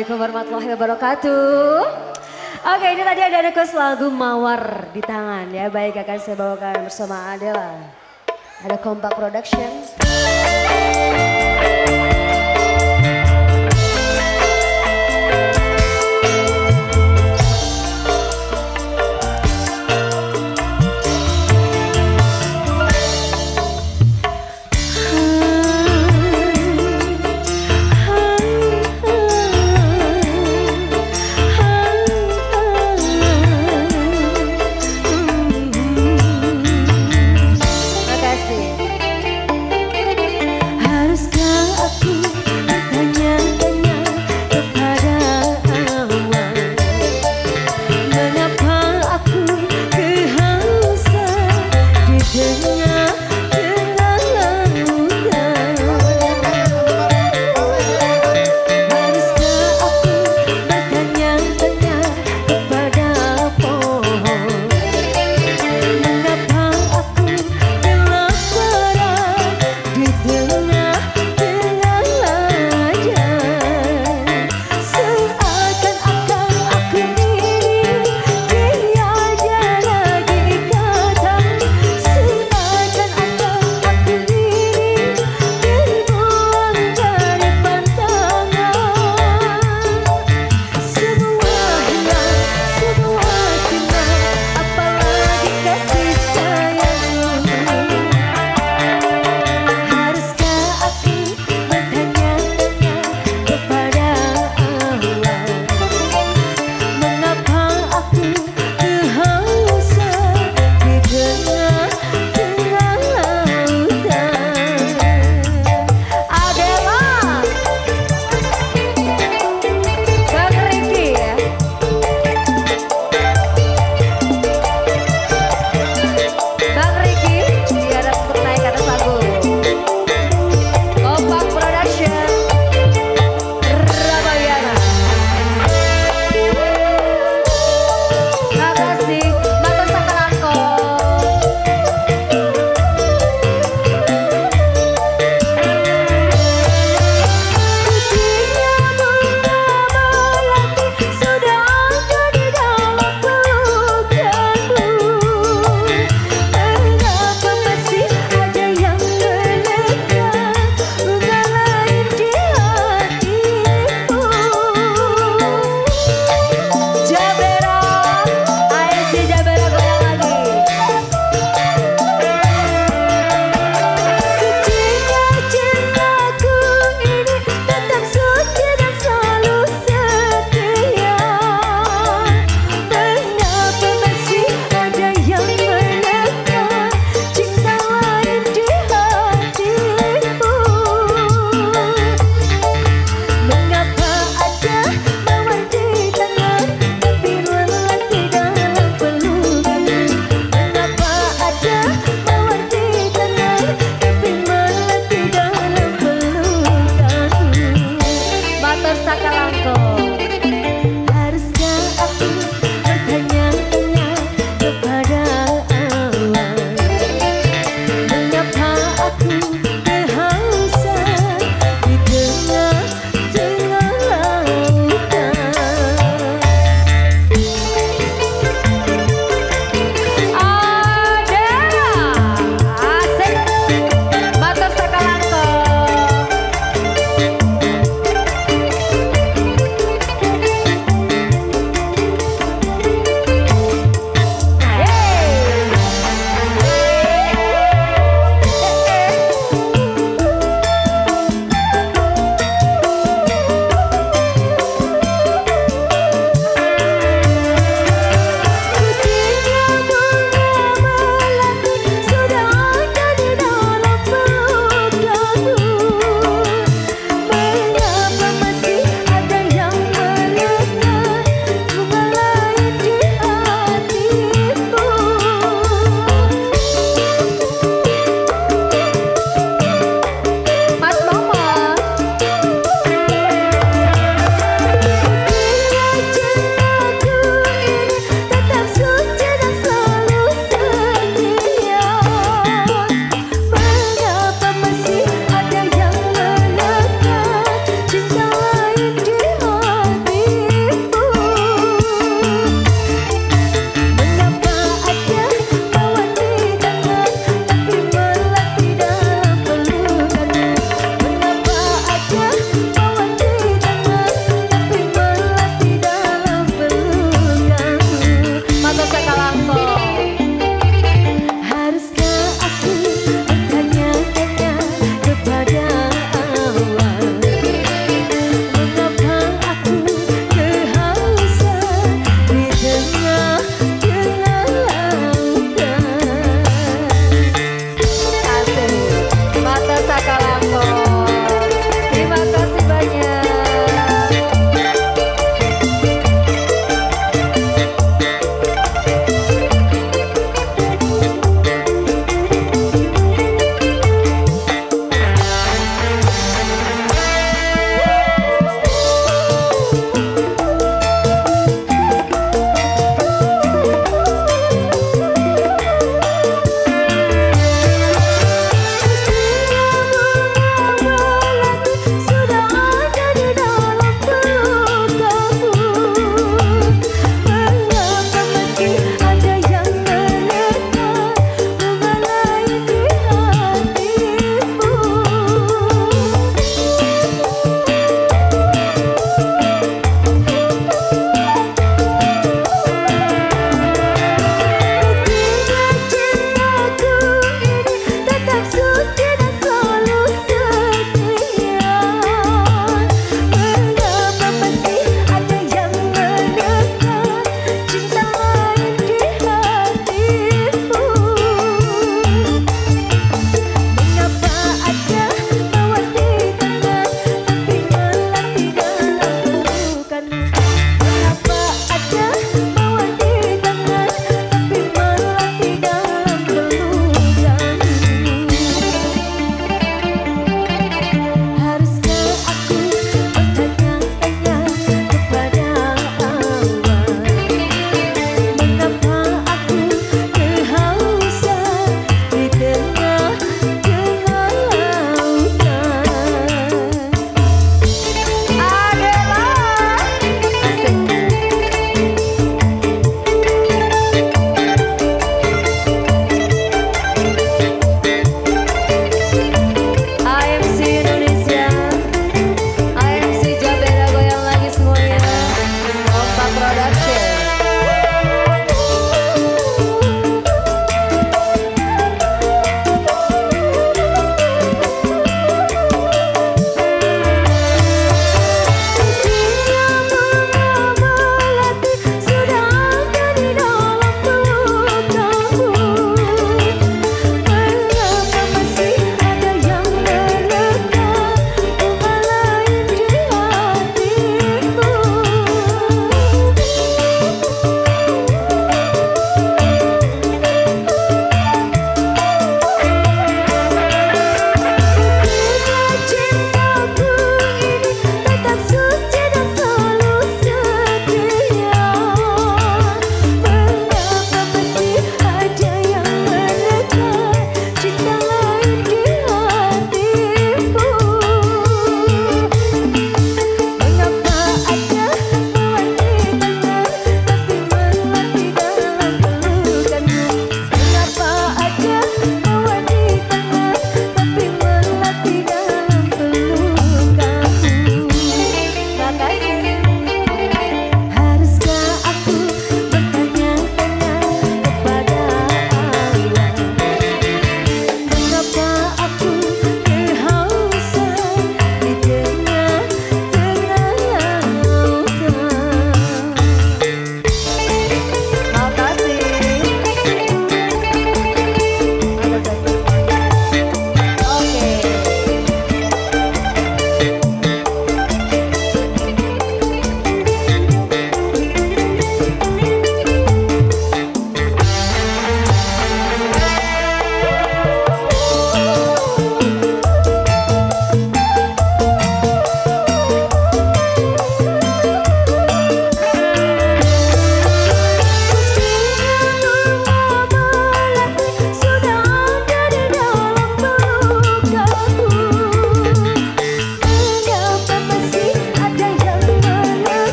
Assalamualaikum warahmatullahi wabarakatuh. Oke ini tadi ada request lagu Mawar di tangan ya. Baik akan saya bawakan bersama Adela. Ada Kompak Production.